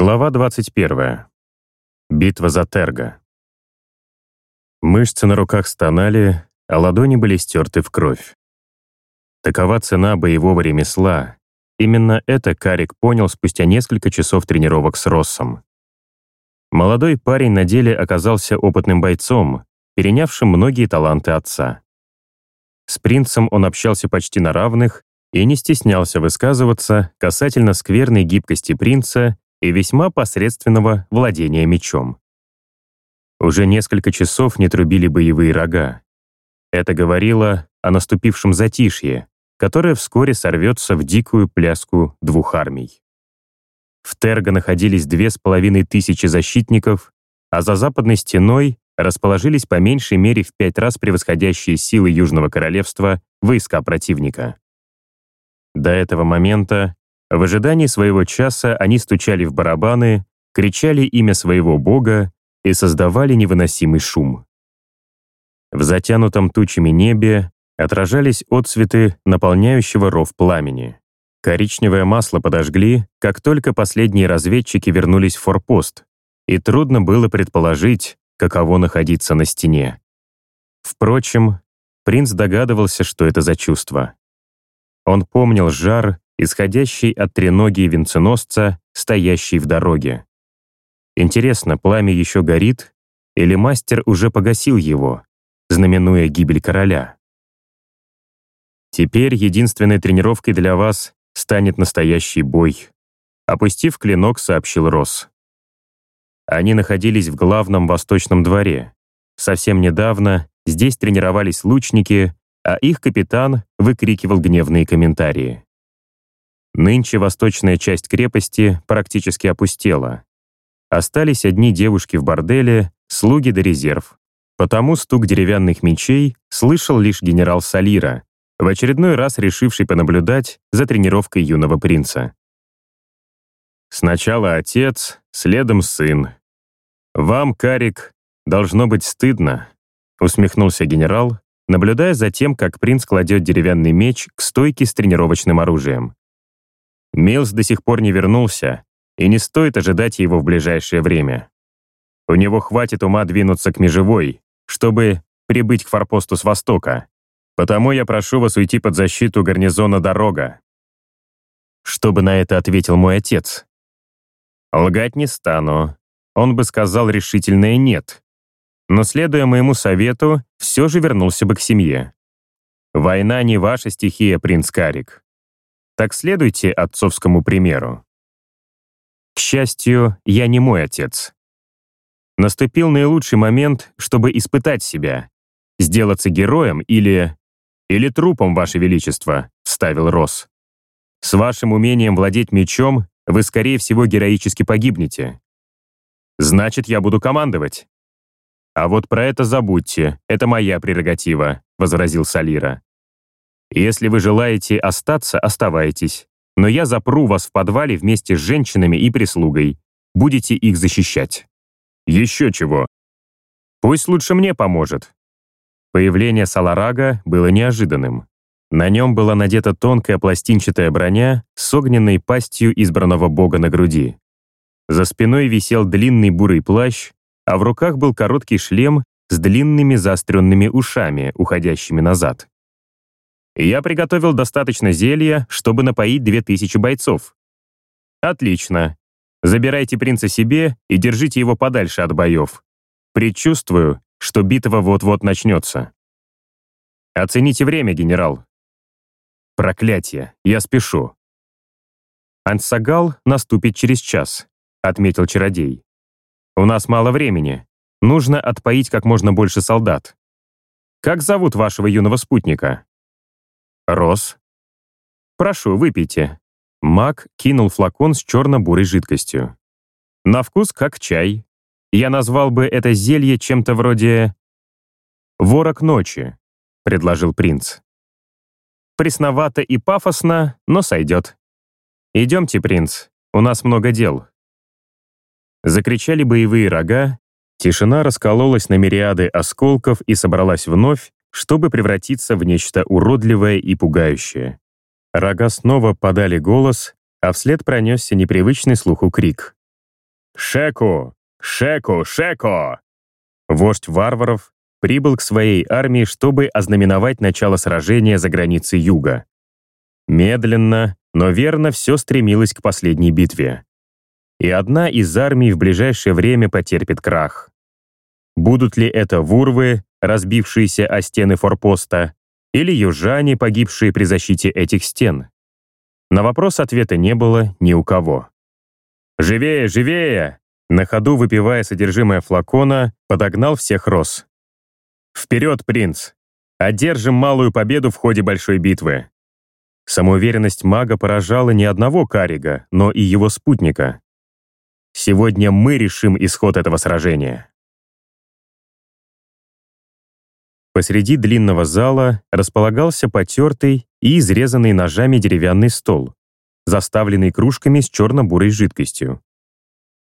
Глава 21. Битва за Терго. Мышцы на руках стонали, а ладони были стерты в кровь. Такова цена боевого ремесла. Именно это Карик понял спустя несколько часов тренировок с Россом. Молодой парень на деле оказался опытным бойцом, перенявшим многие таланты отца. С принцем он общался почти на равных и не стеснялся высказываться касательно скверной гибкости принца и весьма посредственного владения мечом. Уже несколько часов не трубили боевые рога. Это говорило о наступившем затишье, которое вскоре сорвется в дикую пляску двух армий. В Терго находились две с половиной тысячи защитников, а за западной стеной расположились по меньшей мере в пять раз превосходящие силы Южного Королевства войска противника. До этого момента в ожидании своего часа они стучали в барабаны, кричали имя своего бога и создавали невыносимый шум. В затянутом тучами небе отражались отсветы наполняющего ров пламени. Коричневое масло подожгли, как только последние разведчики вернулись в форпост, и трудно было предположить, каково находиться на стене. Впрочем, принц догадывался, что это за чувство. Он помнил жар исходящий от треногии венценосца, стоящий в дороге. Интересно, пламя еще горит, или мастер уже погасил его, знаменуя гибель короля? Теперь единственной тренировкой для вас станет настоящий бой. Опустив клинок, сообщил Рос. Они находились в главном восточном дворе. Совсем недавно здесь тренировались лучники, а их капитан выкрикивал гневные комментарии. Нынче восточная часть крепости практически опустела. Остались одни девушки в борделе, слуги до резерв. Потому стук деревянных мечей слышал лишь генерал Салира, в очередной раз решивший понаблюдать за тренировкой юного принца. Сначала отец, следом сын. «Вам, Карик, должно быть стыдно», — усмехнулся генерал, наблюдая за тем, как принц кладет деревянный меч к стойке с тренировочным оружием. Милс до сих пор не вернулся, и не стоит ожидать его в ближайшее время. У него хватит ума двинуться к межевой, чтобы прибыть к форпосту с востока. Потому я прошу вас уйти под защиту гарнизона «Дорога». Что бы на это ответил мой отец? Лгать не стану. Он бы сказал решительное «нет». Но, следуя моему совету, все же вернулся бы к семье. Война не ваша стихия, принц Карик. Так следуйте отцовскому примеру. К счастью, я не мой отец. Наступил наилучший момент, чтобы испытать себя, сделаться героем или... или трупом, Ваше Величество, вставил Росс. С вашим умением владеть мечом вы, скорее всего, героически погибнете. Значит, я буду командовать. А вот про это забудьте, это моя прерогатива, возразил Салира. Если вы желаете остаться, оставайтесь. Но я запру вас в подвале вместе с женщинами и прислугой. Будете их защищать. Еще чего. Пусть лучше мне поможет. Появление Саларага было неожиданным. На нем была надета тонкая пластинчатая броня с огненной пастью избранного бога на груди. За спиной висел длинный бурый плащ, а в руках был короткий шлем с длинными заостренными ушами, уходящими назад. Я приготовил достаточно зелья, чтобы напоить две тысячи бойцов. Отлично. Забирайте принца себе и держите его подальше от боев. Предчувствую, что битва вот-вот начнется. Оцените время, генерал. Проклятие, я спешу. Ансагал наступит через час, отметил чародей. У нас мало времени. Нужно отпоить как можно больше солдат. Как зовут вашего юного спутника? Рос. Прошу, выпейте. Мак кинул флакон с черно-бурой жидкостью. На вкус как чай. Я назвал бы это зелье чем-то вроде... «Ворог ночи», — предложил принц. Пресновато и пафосно, но сойдет. «Идемте, принц, у нас много дел». Закричали боевые рога, тишина раскололась на мириады осколков и собралась вновь, чтобы превратиться в нечто уродливое и пугающее. Рога снова подали голос, а вслед пронесся непривычный слуху крик. «Шеку! Шеку! Шеку!» Вождь варваров прибыл к своей армии, чтобы ознаменовать начало сражения за границей юга. Медленно, но верно все стремилось к последней битве. И одна из армий в ближайшее время потерпит крах. Будут ли это вурвы, разбившиеся о стены форпоста, или южане, погибшие при защите этих стен? На вопрос ответа не было ни у кого. «Живее, живее!» На ходу, выпивая содержимое флакона, подогнал всех роз. «Вперед, принц! Одержим малую победу в ходе большой битвы!» Самоуверенность мага поражала не одного Карига, но и его спутника. «Сегодня мы решим исход этого сражения!» Посреди длинного зала располагался потертый и изрезанный ножами деревянный стол, заставленный кружками с черно-бурой жидкостью.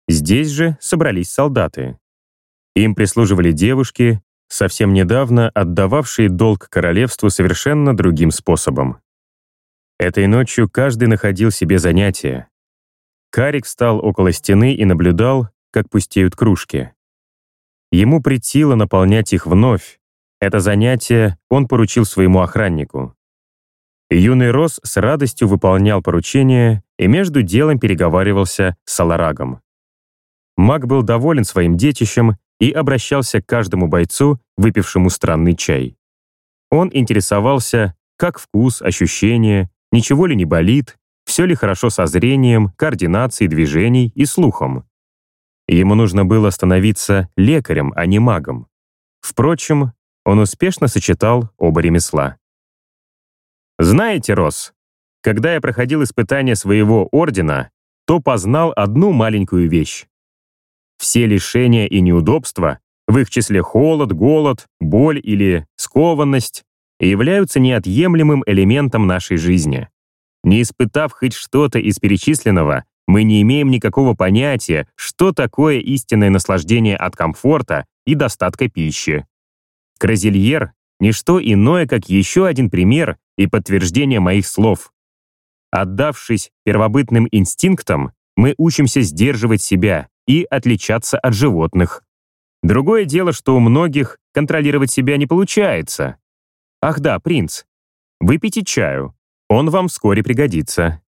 Здесь же собрались солдаты. Им прислуживали девушки, совсем недавно отдававшие долг королевству совершенно другим способом. Этой ночью каждый находил себе занятие. Карик встал около стены и наблюдал, как пустеют кружки. Ему притило наполнять их вновь. Это занятие он поручил своему охраннику. Юный Рос с радостью выполнял поручение и между делом переговаривался с Аларагом. Маг был доволен своим детищем и обращался к каждому бойцу, выпившему странный чай. Он интересовался, как вкус, ощущения, ничего ли не болит, все ли хорошо со зрением, координацией движений и слухом. Ему нужно было становиться лекарем, а не магом. Впрочем, он успешно сочетал оба ремесла. Знаете, Рос, когда я проходил испытание своего ордена, то познал одну маленькую вещь. Все лишения и неудобства, в их числе холод, голод, боль или скованность, являются неотъемлемым элементом нашей жизни. Не испытав хоть что-то из перечисленного, мы не имеем никакого понятия, что такое истинное наслаждение от комфорта и достатка пищи. Кразильер — ничто иное, как еще один пример и подтверждение моих слов. Отдавшись первобытным инстинктам, мы учимся сдерживать себя и отличаться от животных. Другое дело, что у многих контролировать себя не получается. Ах да, принц, выпейте чаю, он вам вскоре пригодится.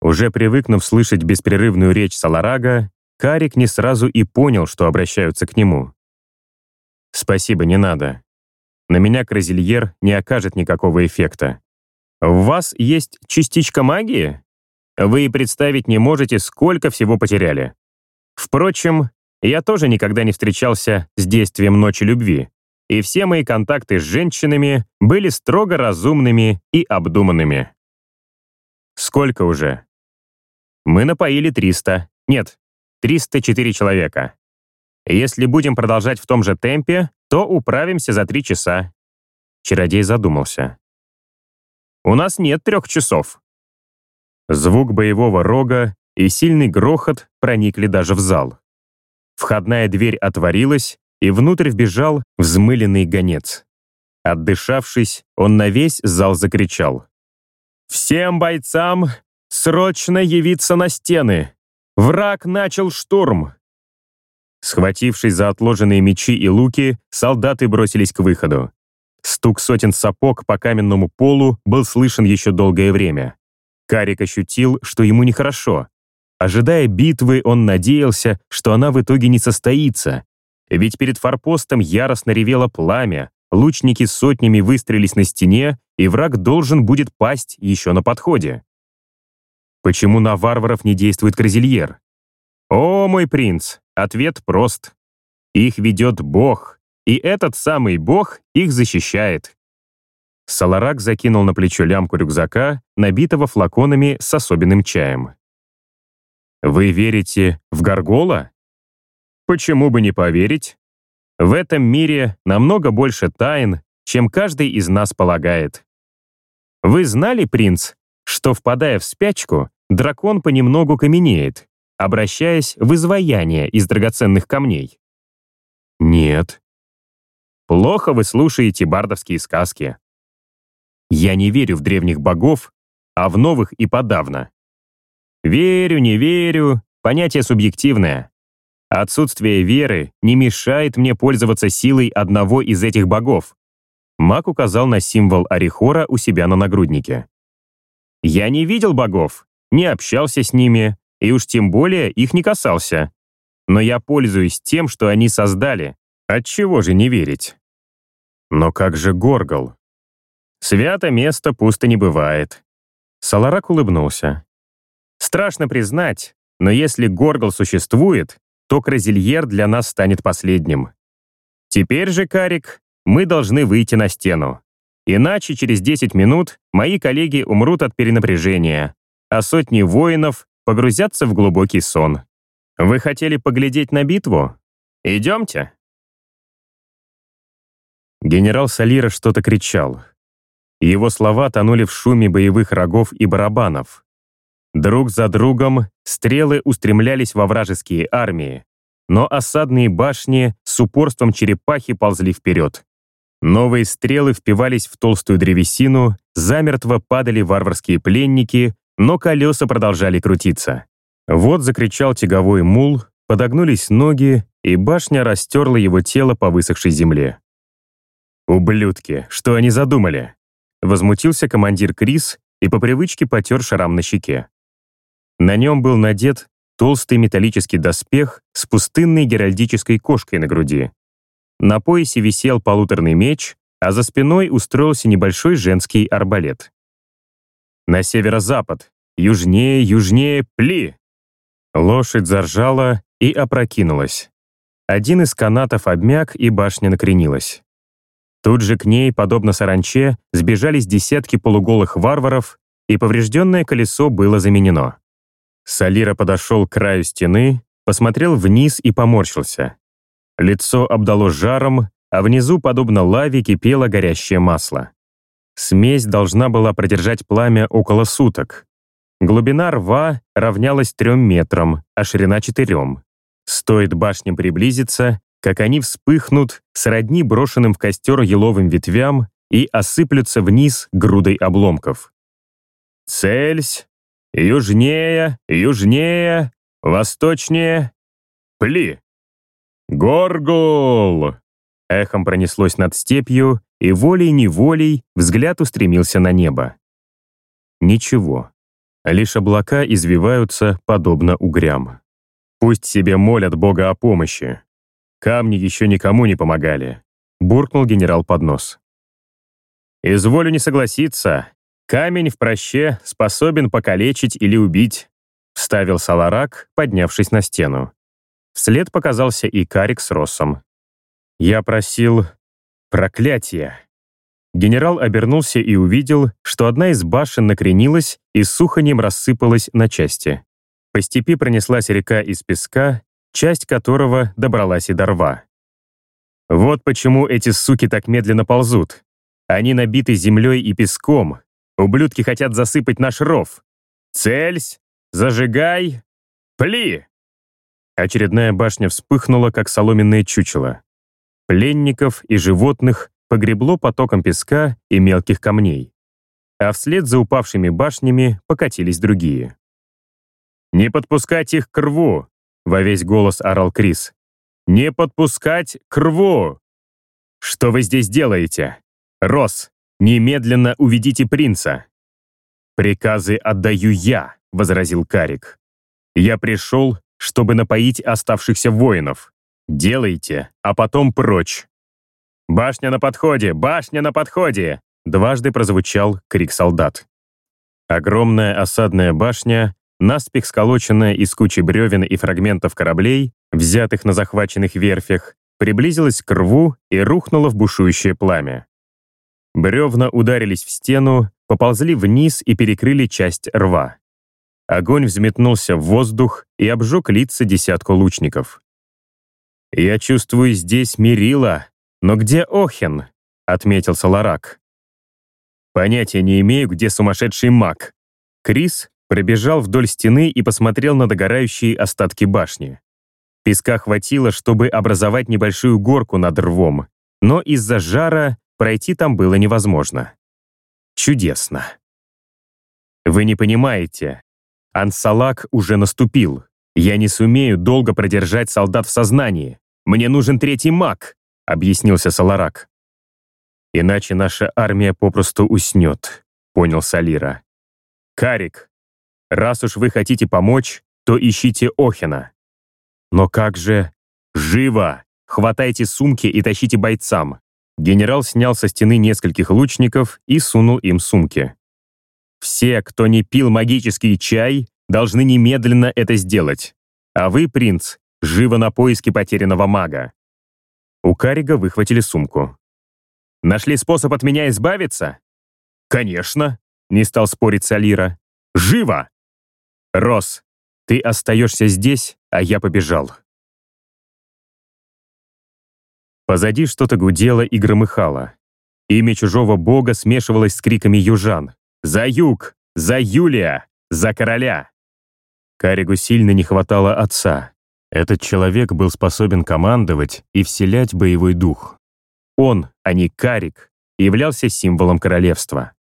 Уже привыкнув слышать беспрерывную речь Саларага, Карик не сразу и понял, что обращаются к нему. «Спасибо, не надо. На меня Кразильер не окажет никакого эффекта. В вас есть частичка магии? Вы и представить не можете, сколько всего потеряли. Впрочем, я тоже никогда не встречался с действием ночи любви, и все мои контакты с женщинами были строго разумными и обдуманными. Сколько уже? Мы напоили 300. Нет, 304 человека. Если будем продолжать в том же темпе, то управимся за три часа. Чародей задумался. У нас нет трех часов. Звук боевого рога и сильный грохот проникли даже в зал. Входная дверь отворилась, и внутрь вбежал взмыленный гонец. Отдышавшись, он на весь зал закричал. «Всем бойцам срочно явиться на стены! Враг начал штурм!» Схватившись за отложенные мечи и луки, солдаты бросились к выходу. Стук сотен сапог по каменному полу был слышен еще долгое время. Карик ощутил, что ему нехорошо. Ожидая битвы, он надеялся, что она в итоге не состоится. Ведь перед форпостом яростно ревело пламя, лучники сотнями выстрелились на стене, и враг должен будет пасть еще на подходе. Почему на варваров не действует Кразильер? О, мой принц, ответ прост. Их ведет Бог, и этот самый Бог их защищает. Саларак закинул на плечо лямку рюкзака, набитого флаконами с особенным чаем. «Вы верите в Гаргола?» «Почему бы не поверить? В этом мире намного больше тайн, чем каждый из нас полагает. Вы знали, принц, что, впадая в спячку, дракон понемногу каменеет, обращаясь в изваяние из драгоценных камней. Нет. Плохо вы слушаете бардовские сказки. Я не верю в древних богов, а в новых и подавно. Верю, не верю, понятие субъективное. Отсутствие веры не мешает мне пользоваться силой одного из этих богов. Маг указал на символ Орихора у себя на нагруднике. Я не видел богов, не общался с ними, и уж тем более их не касался. Но я пользуюсь тем, что они создали. Отчего же не верить? Но как же Горгол? Свято место пусто не бывает. Саларак улыбнулся. Страшно признать, но если Горгол существует, то Кразильер для нас станет последним. Теперь же, Карик, мы должны выйти на стену. Иначе через 10 минут мои коллеги умрут от перенапряжения, а сотни воинов погрузятся в глубокий сон. Вы хотели поглядеть на битву? Идемте. Генерал Салира что-то кричал. Его слова тонули в шуме боевых рогов и барабанов. Друг за другом стрелы устремлялись во вражеские армии, но осадные башни с упорством черепахи ползли вперед. Новые стрелы впивались в толстую древесину, замертво падали варварские пленники, но колеса продолжали крутиться. Вот закричал тяговой мул, подогнулись ноги, и башня растерла его тело по высохшей земле. «Ублюдки, что они задумали?» Возмутился командир Крис и по привычке потер шрам на щеке. На нем был надет толстый металлический доспех с пустынной геральдической кошкой на груди. На поясе висел полуторный меч, а за спиной устроился небольшой женский арбалет. На северо-запад, южнее, южнее, пли! Лошадь заржала и опрокинулась. Один из канатов обмяк, и башня накренилась. Тут же к ней, подобно саранче, сбежались десятки полуголых варваров, и поврежденное колесо было заменено. Салира подошел к краю стены, посмотрел вниз и поморщился. Лицо обдало жаром, а внизу, подобно лаве, кипело горящее масло. Смесь должна была продержать пламя около суток. Глубина рва равнялась трем метрам, а ширина — четырем. Стоит башням приблизиться, как они вспыхнут, сродни брошенным в костер еловым ветвям и осыплются вниз грудой обломков. «Цельсь! Южнее, южнее, восточнее. Пли! Горгул!» Эхом пронеслось над степью, и волей-неволей взгляд устремился на небо. Ничего. Лишь облака извиваются, подобно угрям. Пусть себе молят Бога о помощи. Камни еще никому не помогали. Буркнул генерал под нос. «Изволю не согласиться. Камень в проще способен покалечить или убить», — вставил Саларак, поднявшись на стену. Вслед показался и Карик с Россом. «Я просил... проклятия». Генерал обернулся и увидел, что одна из башен накренилась и с рассыпалась на части. По степи пронеслась река из песка, часть которого добралась и до рва. Вот почему эти суки так медленно ползут. Они набиты землей и песком, Ублюдки хотят засыпать наш ров. Цельсь! Зажигай! Пли!» Очередная башня вспыхнула, как соломенное чучело. Пленников и животных погребло потоком песка и мелких камней. А вслед за упавшими башнями покатились другие. «Не подпускать их к рву!» — во весь голос орал Крис. «Не подпускать к рву!» «Что вы здесь делаете? Рос, «Немедленно уведите принца!» «Приказы отдаю я», — возразил Карик. «Я пришел, чтобы напоить оставшихся воинов. Делайте, а потом прочь». «Башня на подходе! Башня на подходе!» Дважды прозвучал крик солдат. Огромная осадная башня, наспех сколоченная из кучи бревен и фрагментов кораблей, взятых на захваченных верфях, приблизилась к рву и рухнула в бушующее пламя. Бревна ударились в стену, поползли вниз и перекрыли часть рва. Огонь взметнулся в воздух и обжег лица десятку лучников. «Я чувствую здесь Мерила, но где Охен?» — отметил Саларак. «Понятия не имею, где сумасшедший маг». Крис пробежал вдоль стены и посмотрел на догорающие остатки башни. Песка хватило, чтобы образовать небольшую горку над рвом, но из-за жара Пройти там было невозможно. Чудесно. Вы не понимаете. Ансалак уже наступил. «Я не сумею долго продержать солдат в сознании. Мне нужен третий маг», — объяснился Саларак. «Иначе наша армия попросту уснет», — понял Салира. «Карик, раз уж вы хотите помочь, то ищите Охина. Но как же... Живо! Хватайте сумки и тащите бойцам!» Генерал снял со стены нескольких лучников и сунул им сумки. «Все, кто не пил магический чай, должны немедленно это сделать. А вы, принц, живо на поиски потерянного мага». У Карига выхватили сумку. «Нашли способ от меня избавиться?» «Конечно», — не стал спорить Салира. «Живо!» «Рос, ты остаешься здесь, а я побежал». Позади что-то гудело и громыхало. Имя чужого бога смешивалось с криками южан. «За юг! За Юлия! За короля!» Каригу сильно не хватало отца. Этот человек был способен командовать и вселять боевой дух. Он, а не Карик, являлся символом королевства.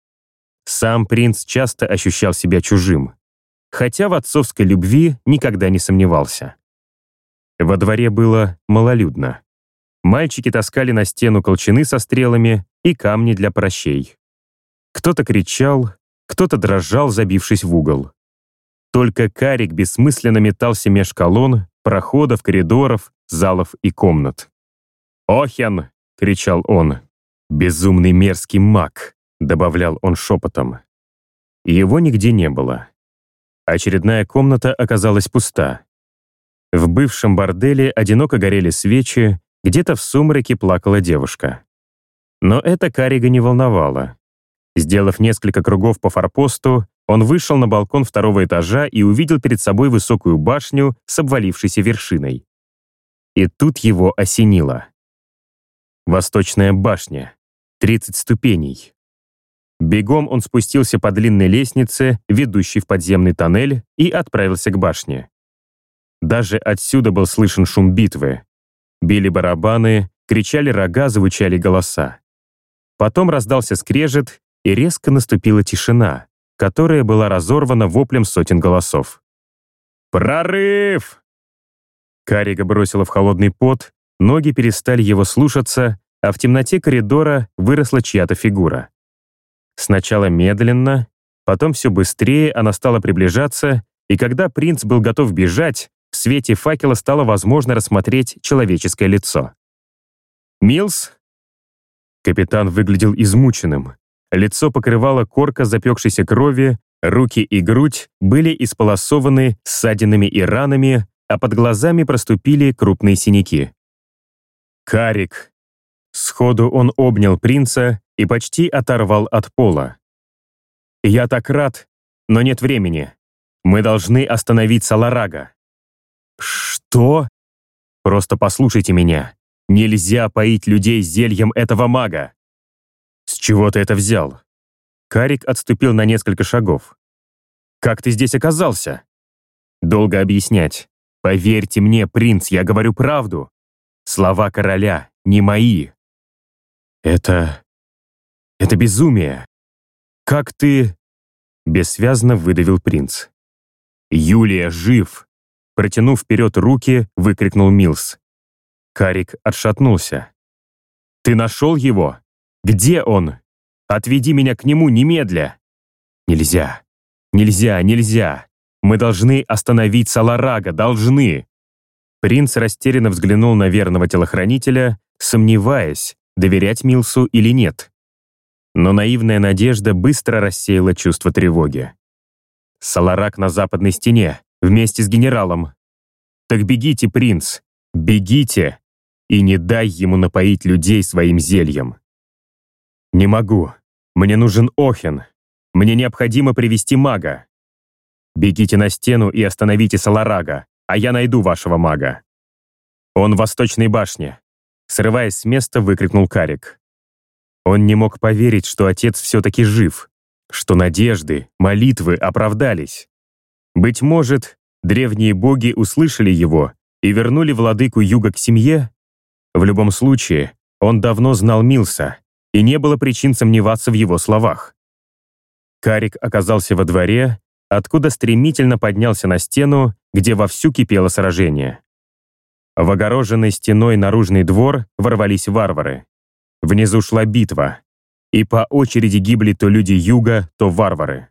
Сам принц часто ощущал себя чужим, хотя в отцовской любви никогда не сомневался. Во дворе было малолюдно. Мальчики таскали на стену колчаны со стрелами и камни для прощей. Кто-то кричал, кто-то дрожал, забившись в угол. Только Карик бессмысленно метался меж колонн, проходов, коридоров, залов и комнат. «Охен!» — кричал он. «Безумный мерзкий маг!» — добавлял он шепотом. Его нигде не было. Очередная комната оказалась пуста. В бывшем борделе одиноко горели свечи, где-то в сумраке плакала девушка. Но это Карига не волновало. Сделав несколько кругов по форпосту, он вышел на балкон второго этажа и увидел перед собой высокую башню с обвалившейся вершиной. И тут его осенило. Восточная башня. 30 ступеней. Бегом он спустился по длинной лестнице, ведущей в подземный тоннель, и отправился к башне. Даже отсюда был слышен шум битвы. Били барабаны, кричали рога, звучали голоса. Потом раздался скрежет, и резко наступила тишина, которая была разорвана воплем сотен голосов. «Прорыв!» Карига бросила в холодный пот, ноги перестали его слушаться, а в темноте коридора выросла чья-то фигура. Сначала медленно, потом все быстрее она стала приближаться, и когда принц был готов бежать, в свете факела стало возможно рассмотреть человеческое лицо. «Милс?» Капитан выглядел измученным. Лицо покрывало корка запекшейся крови, руки и грудь были исполосованы ссадинами и ранами, а под глазами проступили крупные синяки. «Карик!» Сходу он обнял принца и почти оторвал от пола. «Я так рад, но нет времени. Мы должны остановить Саларага». «Что?» «Просто послушайте меня. Нельзя поить людей зельем этого мага». «С чего ты это взял?» Карик отступил на несколько шагов. «Как ты здесь оказался?» «Долго объяснять. Поверьте мне, принц, я говорю правду. Слова короля не мои». «Это... это безумие. Как ты...» Бессвязно выдавил принц. «Юлия жив!» Протянув вперед руки, выкрикнул Милс. Карик отшатнулся. «Ты нашел его? Где он? Отведи меня к нему немедля!» «Нельзя! Нельзя! Нельзя! Мы должны остановить Саларага! Должны!» Принц растерянно взглянул на верного телохранителя, сомневаясь, доверять Милсу или нет. Но наивная надежда быстро рассеяла чувство тревоги. Саларак на западной стене вместе с генералом. Так бегите, принц, бегите, и не дай ему напоить людей своим зельем. Не могу. Мне нужен Охен. Мне необходимо привести мага. Бегите на стену и остановите Саларага, а я найду вашего мага. Он в восточной башне. Срываясь с места, выкрикнул Карик. Он не мог поверить, что отец все-таки жив, что надежды, молитвы оправдались. Быть может, древние боги услышали его и вернули владыку юга к семье? В любом случае, он давно знал Милса, и не было причин сомневаться в его словах. Карик оказался во дворе, откуда стремительно поднялся на стену, где вовсю кипело сражение. В огороженный стеной наружный двор ворвались варвары. Внизу шла битва, и по очереди гибли то люди юга, то варвары.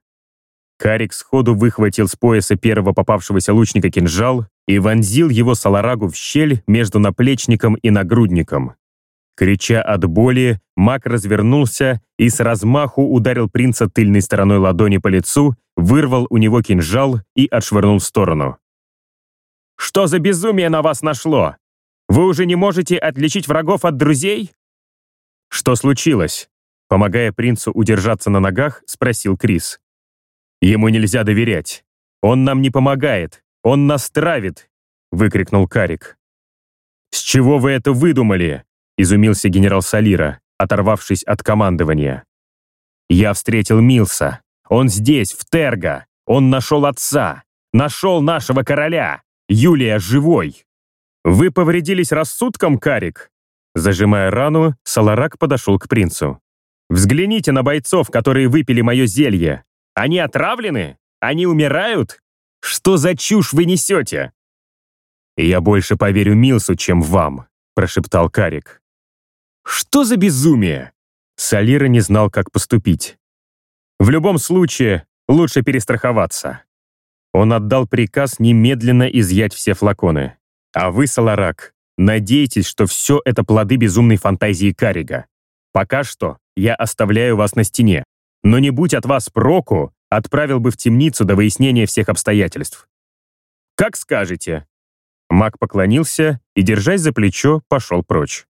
Карик сходу выхватил с пояса первого попавшегося лучника кинжал и вонзил его саларагу в щель между наплечником и нагрудником. Крича от боли, маг развернулся и с размаху ударил принца тыльной стороной ладони по лицу, вырвал у него кинжал и отшвырнул в сторону. «Что за безумие на вас нашло? Вы уже не можете отличить врагов от друзей?» «Что случилось?» Помогая принцу удержаться на ногах, спросил Крис. «Ему нельзя доверять. Он нам не помогает. Он нас травит!» — выкрикнул Карик. «С чего вы это выдумали?» Изумился генерал Салира, оторвавшись от командования. «Я встретил Милса. Он здесь, в Терго. Он нашел отца. Нашел нашего короля. Юлия живой. Вы повредились рассудком, Карик?» Зажимая рану, Саларак подошел к принцу. «Взгляните на бойцов, которые выпили мое зелье. Они отравлены? Они умирают? Что за чушь вы несете?» «Я больше поверю Милсу, чем вам», прошептал Карик. Что за безумие? Салира не знал, как поступить. В любом случае, лучше перестраховаться. Он отдал приказ немедленно изъять все флаконы. А вы, Саларак, надейтесь, что все это плоды безумной фантазии Карига. Пока что я оставляю вас на стене. Но не будь от вас проку, отправил бы в темницу до выяснения всех обстоятельств. «Как скажете». Маг поклонился и, держась за плечо, пошел прочь.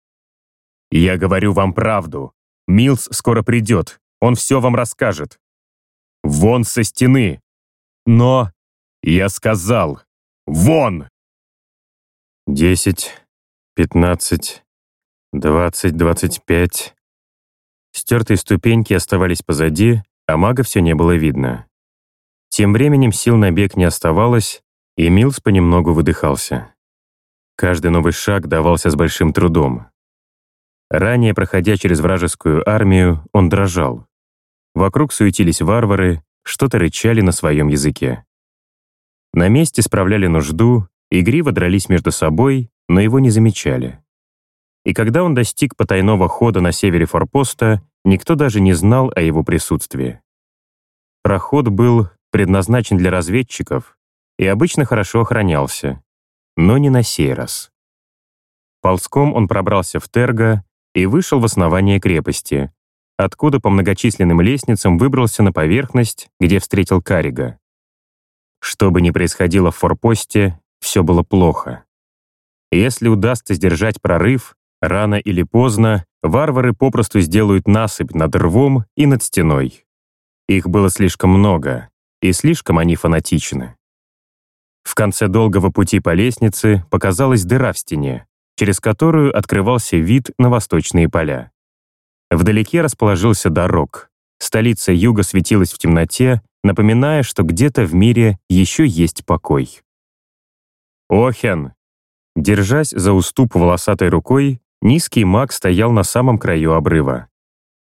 «Я говорю вам правду. Милс скоро придет. Он все вам расскажет. Вон со стены. Но я сказал, вон!» Десять, пятнадцать, двадцать, двадцать пять. Стертые ступеньки оставались позади, а мага все не было видно. Тем временем сил на бег не оставалось, и Милс понемногу выдыхался. Каждый новый шаг давался с большим трудом. Ранее, проходя через вражескую армию, он дрожал. Вокруг суетились варвары, что-то рычали на своем языке. На месте справляли нужду, игриво дрались между собой, но его не замечали. И когда он достиг потайного хода на севере форпоста, никто даже не знал о его присутствии. Проход был предназначен для разведчиков и обычно хорошо охранялся, но не на сей раз. Ползком он пробрался в Терго и вышел в основание крепости, откуда по многочисленным лестницам выбрался на поверхность, где встретил Карига. Что бы ни происходило в форпосте, все было плохо. Если удастся сдержать прорыв, рано или поздно варвары попросту сделают насыпь над рвом и над стеной. Их было слишком много, и слишком они фанатичны. В конце долгого пути по лестнице показалась дыра в стене, через которую открывался вид на восточные поля. Вдалеке расположился дорог. Столица юга светилась в темноте, напоминая, что где-то в мире еще есть покой. «Охен!» Держась за уступ волосатой рукой, низкий маг стоял на самом краю обрыва.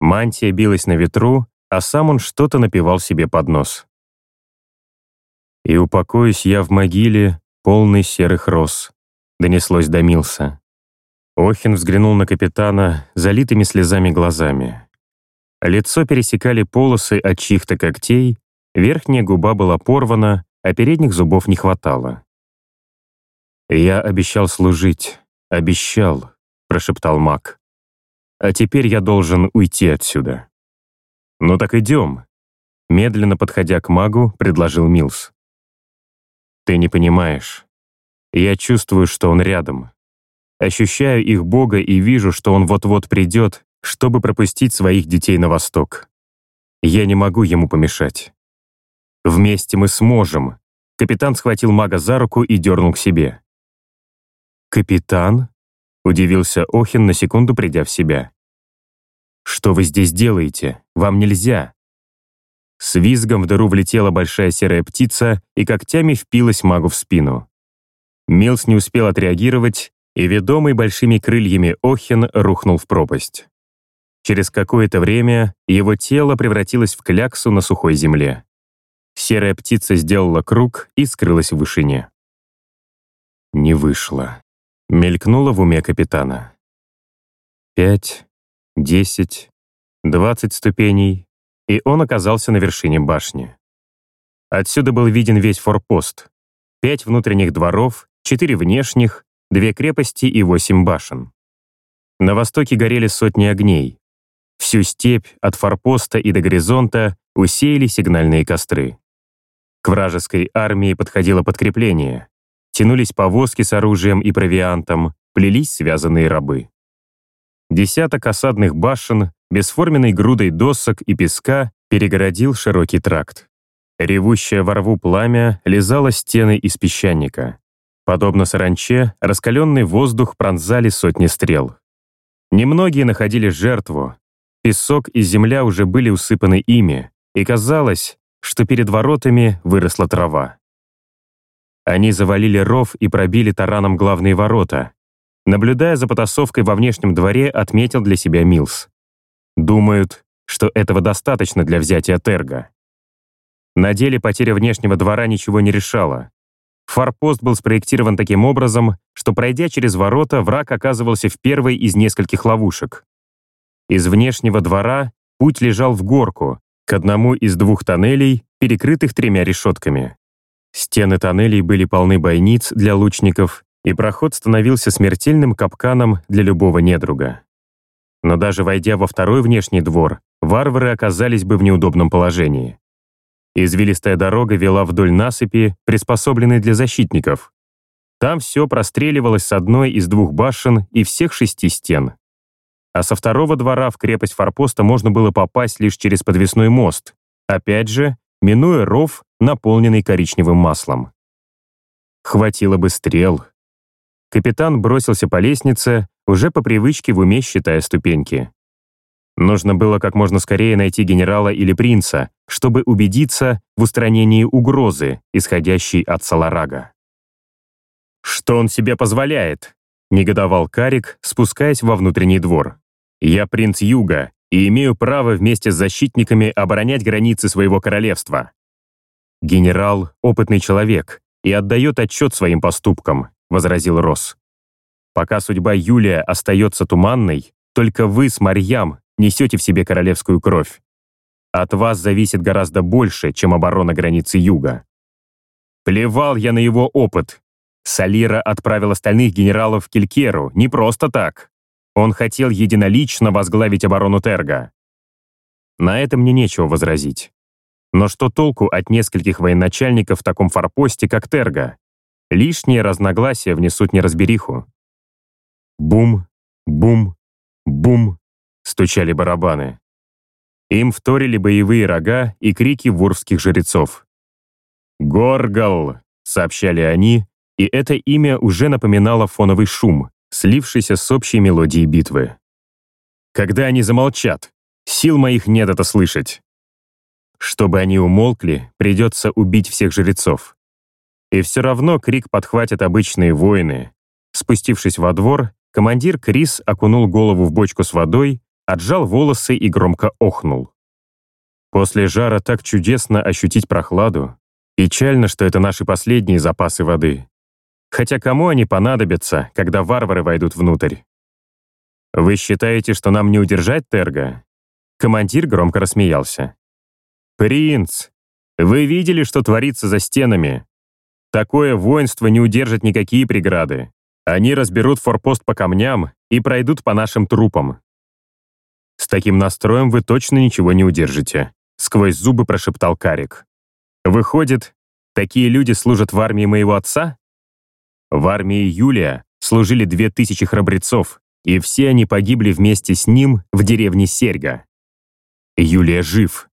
Мантия билась на ветру, а сам он что-то напевал себе под нос. «И упокоюсь я в могиле, полный серых роз донеслось до Милса. Охин взглянул на капитана залитыми слезами глазами. Лицо пересекали полосы от чьих-то когтей, верхняя губа была порвана, а передних зубов не хватало. «Я обещал служить, обещал», — прошептал маг. «А теперь я должен уйти отсюда». «Ну так идем», — медленно подходя к магу, предложил Милс. «Ты не понимаешь. Я чувствую, что он рядом. Ощущаю их Бога и вижу, что он вот-вот придет, чтобы пропустить своих детей на восток. Я не могу ему помешать. Вместе мы сможем. Капитан схватил мага за руку и дернул к себе. «Капитан?» — удивился Охин, на секунду придя в себя. «Что вы здесь делаете? Вам нельзя!» С визгом в дыру влетела большая серая птица и когтями впилась магу в спину. Милс не успел отреагировать, и ведомый большими крыльями Охин рухнул в пропасть. Через какое-то время его тело превратилось в кляксу на сухой земле. Серая птица сделала круг и скрылась в вышине. Не вышло. Мелькнуло в уме капитана. Пять, десять, двадцать ступеней, и он оказался на вершине башни. Отсюда был виден весь форпост. Пять внутренних дворов, четыре внешних, две крепости и восемь башен. На востоке горели сотни огней. Всю степь от форпоста и до горизонта усеяли сигнальные костры. К вражеской армии подходило подкрепление. Тянулись повозки с оружием и провиантом, плелись связанные рабы. Десяток осадных башен, бесформенной грудой досок и песка, перегородил широкий тракт. Ревущее во рву пламя лизало стены из песчаника. Подобно саранче, раскаленный воздух пронзали сотни стрел. Немногие находили жертву. Песок и земля уже были усыпаны ими, и казалось, что перед воротами выросла трава. Они завалили ров и пробили тараном главные ворота. Наблюдая за потасовкой во внешнем дворе, отметил для себя Милс. Думают, что этого достаточно для взятия Терга. На деле потеря внешнего двора ничего не решала. Форпост был спроектирован таким образом, что, пройдя через ворота, враг оказывался в первой из нескольких ловушек. Из внешнего двора путь лежал в горку, к одному из двух тоннелей, перекрытых тремя решетками. Стены тоннелей были полны бойниц для лучников, и проход становился смертельным капканом для любого недруга. Но даже войдя во второй внешний двор, варвары оказались бы в неудобном положении. Извилистая дорога вела вдоль насыпи, приспособленной для защитников. Там все простреливалось с одной из двух башен и всех шести стен. А со второго двора в крепость форпоста можно было попасть лишь через подвесной мост, опять же, минуя ров, наполненный коричневым маслом. Хватило бы стрел. Капитан бросился по лестнице, уже по привычке в уме считая ступеньки. Нужно было как можно скорее найти генерала или принца, чтобы убедиться в устранении угрозы, исходящей от Саларага. «Что он себе позволяет?» — негодовал Карик, спускаясь во внутренний двор. «Я принц Юга и имею право вместе с защитниками оборонять границы своего королевства». «Генерал — опытный человек и отдает отчет своим поступкам», — возразил Росс. «Пока судьба Юлия остается туманной, только вы с Марьям несете в себе королевскую кровь. От вас зависит гораздо больше, чем оборона границы юга. Плевал я на его опыт. Салира отправил остальных генералов в Килькеру не просто так. Он хотел единолично возглавить оборону Терга. На это мне нечего возразить. Но что толку от нескольких военачальников в таком форпосте, как Терга? Лишние разногласия внесут неразбериху. Бум, бум, бум стучали барабаны. Им вторили боевые рога и крики вурфских жрецов. «Горгал!» — сообщали они, и это имя уже напоминало фоновый шум, слившийся с общей мелодией битвы. «Когда они замолчат? Сил моих нет это слышать!» Чтобы они умолкли, придется убить всех жрецов. И все равно крик подхватят обычные воины. Спустившись во двор, командир Крис окунул голову в бочку с водой отжал волосы и громко охнул. После жара так чудесно ощутить прохладу. Печально, что это наши последние запасы воды. Хотя кому они понадобятся, когда варвары войдут внутрь? «Вы считаете, что нам не удержать Терга?» Командир громко рассмеялся. «Принц, вы видели, что творится за стенами? Такое воинство не удержит никакие преграды. Они разберут форпост по камням и пройдут по нашим трупам. «С таким настроем вы точно ничего не удержите», — сквозь зубы прошептал Карик. «Выходит, такие люди служат в армии моего отца?» В армии Юлия служили две тысячи храбрецов, и все они погибли вместе с ним в деревне Серьга. Юлия жив.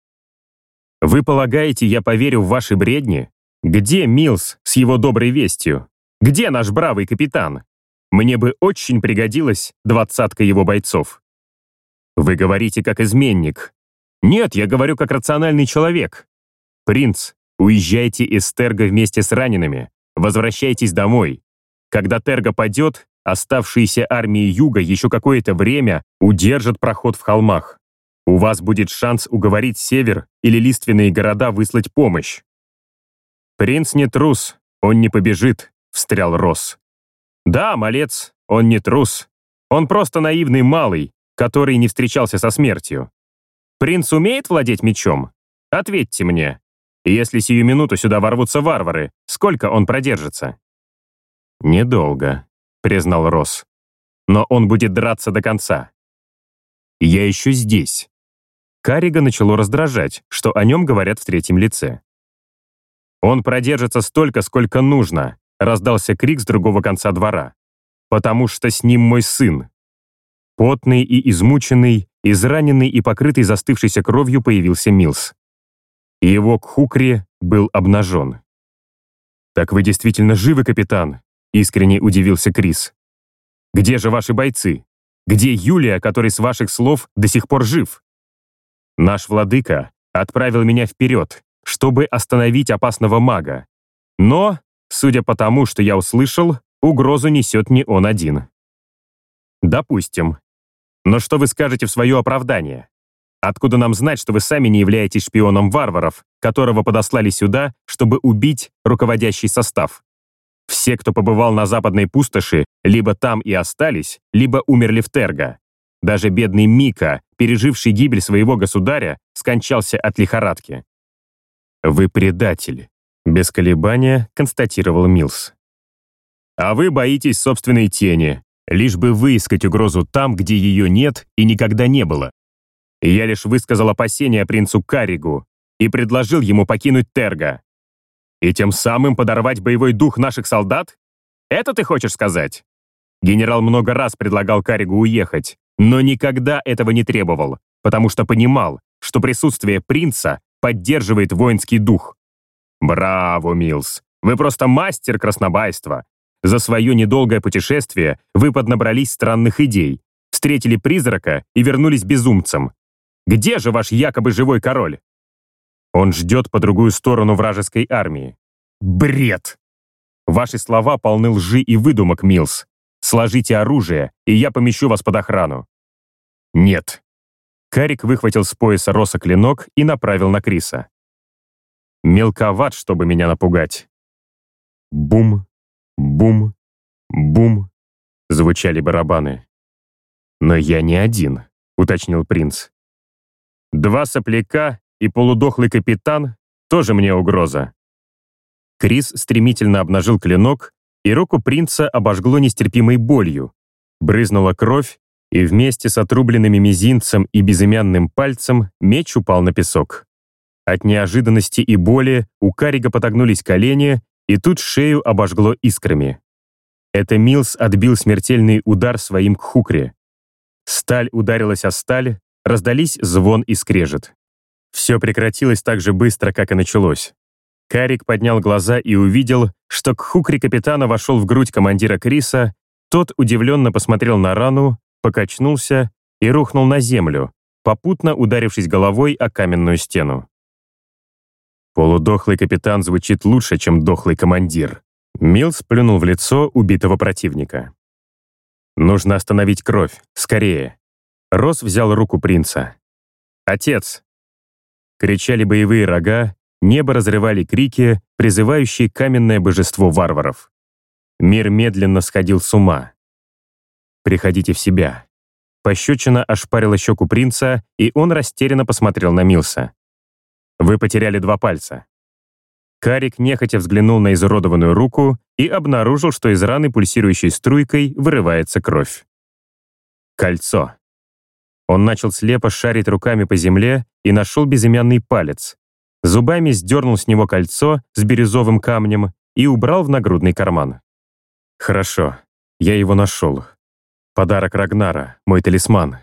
Вы полагаете, я поверю в ваши бредни? Где Милс с его доброй вестью? Где наш бравый капитан? Мне бы очень пригодилась двадцатка его бойцов. Вы говорите как изменник. Нет, я говорю как рациональный человек. Принц, уезжайте из Терга вместе с ранеными. Возвращайтесь домой. Когда Терга падет, оставшиеся армии Юга еще какое-то время удержат проход в холмах. У вас будет шанс уговорить Север или лиственные города выслать помощь. «Принц не трус, он не побежит», — встрял Росс. «Да, малец, он не трус. Он просто наивный малый, который не встречался со смертью. Принц умеет владеть мечом? Ответьте мне. Если сию минуту сюда ворвутся варвары, сколько он продержится?» «Недолго», — признал Росс. «Но он будет драться до конца. Я еще здесь». Карига начало раздражать, что о нем говорят в третьем лице. «Он продержится столько, сколько нужно», раздался крик с другого конца двора. «Потому что с ним мой сын». Потный и измученный, израненный и покрытый застывшейся кровью появился Милс. Его кхукри был обнажен. «Так вы действительно живы, капитан?» — искренне удивился Крис. «Где же ваши бойцы? Где Юлия, который с ваших слов до сих пор жив?» «Наш владыка отправил меня вперед, чтобы остановить опасного мага. Но, судя по тому, что я услышал, угрозу несет не он один. Допустим. Но что вы скажете в свое оправдание? Откуда нам знать, что вы сами не являетесь шпионом варваров, которого подослали сюда, чтобы убить руководящий состав? Все, кто побывал на западной пустоши, либо там и остались, либо умерли в Терго. Даже бедный Мика, переживший гибель своего государя, скончался от лихорадки. «Вы предатель», — без колебания констатировал Милс. «А вы боитесь собственной тени, лишь бы выискать угрозу там, где ее нет и никогда не было. Я лишь высказал опасения принцу Каригу и предложил ему покинуть Терго. И тем самым подорвать боевой дух наших солдат? Это ты хочешь сказать?» Генерал много раз предлагал Каригу уехать, но никогда этого не требовал, потому что понимал, что присутствие принца поддерживает воинский дух. Браво, Милс! Вы просто мастер краснобайства. За свое недолгое путешествие вы поднабрались странных идей, встретили призрака и вернулись безумцем. Где же ваш якобы живой король? Он ждет по другую сторону вражеской армии. Бред! Ваши слова полны лжи и выдумок, Милс. Сложите оружие, и я помещу вас под охрану. Нет, Карик выхватил с пояса Роса клинок и направил на Криса. Мелковат, чтобы меня напугать. Бум, бум, бум, звучали барабаны. Но я не один, уточнил принц. Два сопляка и полудохлый капитан тоже мне угроза. Крис стремительно обнажил клинок, и руку принца обожгло нестерпимой болью. Брызнула кровь, и вместе с отрубленными мизинцем и безымянным пальцем меч упал на песок. От неожиданности и боли у Карига подогнулись колени, и тут шею обожгло искрами. Это Милс отбил смертельный удар своим кхукре. Сталь ударилась о сталь, раздались звон и скрежет. Все прекратилось так же быстро, как и началось. Карик поднял глаза и увидел, что кхукри капитана вошел в грудь командира Криса, тот удивленно посмотрел на рану, покачнулся и рухнул на землю, попутно ударившись головой о каменную стену. Полудохлый капитан звучит лучше, чем дохлый командир. Милс плюнул в лицо убитого противника. «Нужно остановить кровь. Скорее!» Рос взял руку принца. «Отец!» Кричали боевые рога, небо разрывали крики, призывающие каменное божество варваров. Мир медленно сходил с ума приходите в себя». Пощечина ошпарила щеку принца, и он растерянно посмотрел на Милса. «Вы потеряли два пальца». Карик нехотя взглянул на изуродованную руку и обнаружил, что из раны пульсирующей струйкой вырывается кровь. Кольцо. Он начал слепо шарить руками по земле и нашел безымянный палец. Зубами сдернул с него кольцо с бирюзовым камнем и убрал в нагрудный карман. «Хорошо, я его нашел. Подарок Рагнара, мой талисман.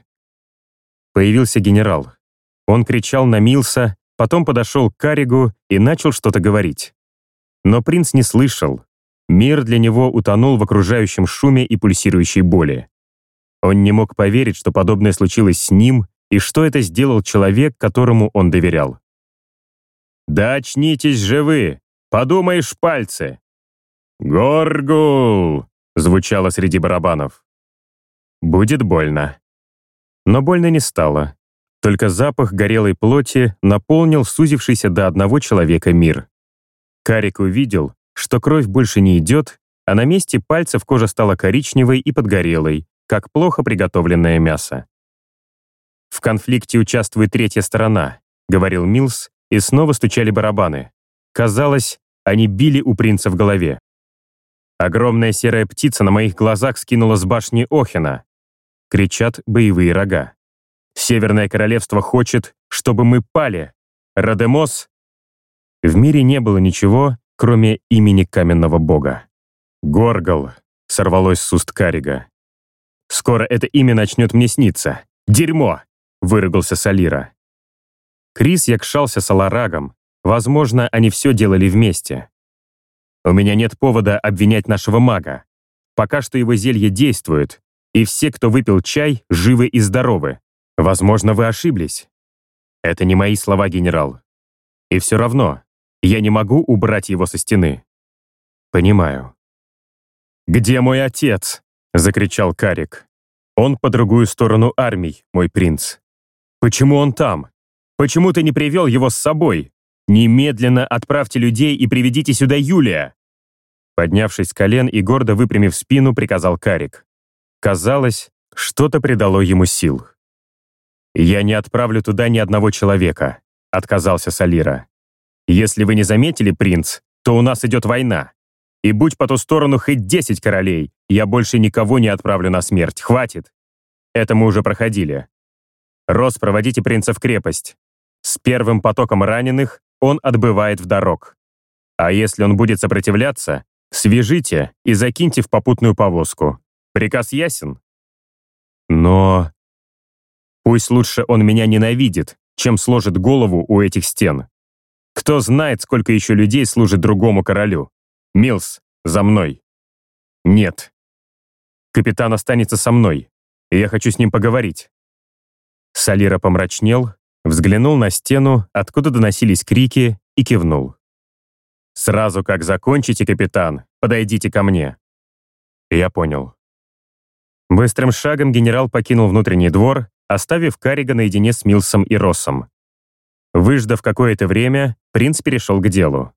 Появился генерал. Он кричал на Милса, потом подошел к Каригу и начал что-то говорить. Но принц не слышал. Мир для него утонул в окружающем шуме и пульсирующей боли. Он не мог поверить, что подобное случилось с ним и что это сделал человек, которому он доверял. «Да очнитесь же вы! Подумаешь, пальцы!» «Горгул!» — звучало среди барабанов. Будет больно. Но больно не стало. Только запах горелой плоти наполнил сузившийся до одного человека мир. Карик увидел, что кровь больше не идет, а на месте пальцев кожа стала коричневой и подгорелой, как плохо приготовленное мясо. «В конфликте участвует третья сторона», — говорил Милс, и снова стучали барабаны. Казалось, они били у принца в голове. Огромная серая птица на моих глазах скинула с башни Охина. Кричат боевые рога. Северное королевство хочет, чтобы мы пали. Радемос... В мире не было ничего, кроме имени каменного бога. Горгал сорвалось с уст Карига. «Скоро это имя начнет мне сниться. Дерьмо!» — выругался Салира. Крис якшался с Аларагом. Возможно, они все делали вместе. У меня нет повода обвинять нашего мага. Пока что его зелье действует, и все, кто выпил чай, живы и здоровы. Возможно, вы ошиблись. Это не мои слова, генерал. И все равно, я не могу убрать его со стены. Понимаю. «Где мой отец?» — закричал Карик. «Он по другую сторону армий, мой принц. Почему он там? Почему ты не привел его с собой? Немедленно отправьте людей и приведите сюда Юлия!» Поднявшись с колен и гордо выпрямив спину, приказал Карик. Казалось, что-то придало ему сил. «Я не отправлю туда ни одного человека», — отказался Салира. «Если вы не заметили, принц, то у нас идет война. И будь по ту сторону хоть десять королей, я больше никого не отправлю на смерть. Хватит. Это мы уже проходили. Рос, проводите принца в крепость. С первым потоком раненых он отбывает в дорог. А если он будет сопротивляться, свяжите и закиньте в попутную повозку. Приказ ясен? Но... Пусть лучше он меня ненавидит, чем сложит голову у этих стен. Кто знает, сколько еще людей служит другому королю. «Милс, за мной!» «Нет. Капитан останется со мной, и я хочу с ним поговорить». Салира помрачнел, взглянул на стену, откуда доносились крики, и кивнул. «Сразу как закончите, капитан, подойдите ко мне». Я понял. Быстрым шагом генерал покинул внутренний двор, оставив Каррига наедине с Милсом и Россом. Выждав какое-то время, принц перешел к делу.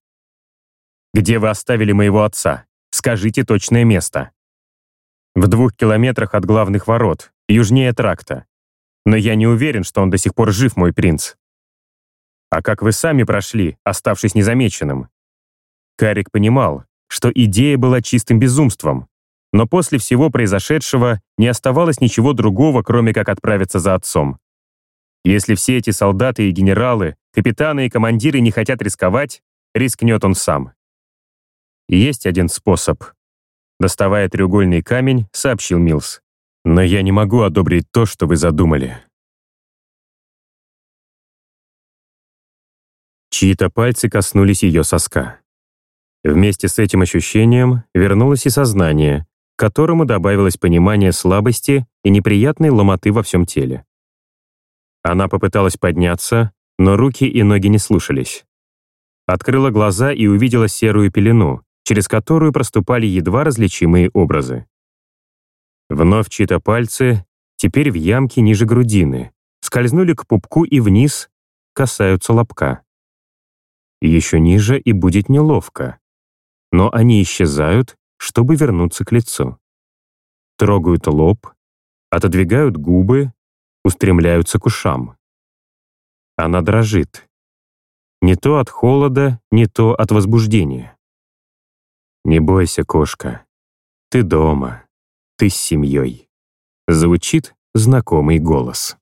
Где вы оставили моего отца? Скажите точное место. В двух километрах от главных ворот, южнее тракта. Но я не уверен, что он до сих пор жив, мой принц. А как вы сами прошли, оставшись незамеченным? Карик понимал, что идея была чистым безумством, но после всего произошедшего не оставалось ничего другого, кроме как отправиться за отцом. Если все эти солдаты и генералы, капитаны и командиры не хотят рисковать, рискнет он сам. «Есть один способ», — доставая треугольный камень, сообщил Милс. «Но я не могу одобрить то, что вы задумали». Чьи-то пальцы коснулись ее соска. Вместе с этим ощущением вернулось и сознание, к которому добавилось понимание слабости и неприятной ломоты во всем теле. Она попыталась подняться, но руки и ноги не слушались. Открыла глаза и увидела серую пелену, через которую проступали едва различимые образы. Вновь чьи-то пальцы, теперь в ямке ниже грудины, скользнули к пупку и вниз, касаются лобка. Еще ниже и будет неловко. Но они исчезают, чтобы вернуться к лицу. Трогают лоб, отодвигают губы, устремляются к ушам. Она дрожит. Не то от холода, не то от возбуждения. «Не бойся, кошка. Ты дома. Ты с семьей». Звучит знакомый голос.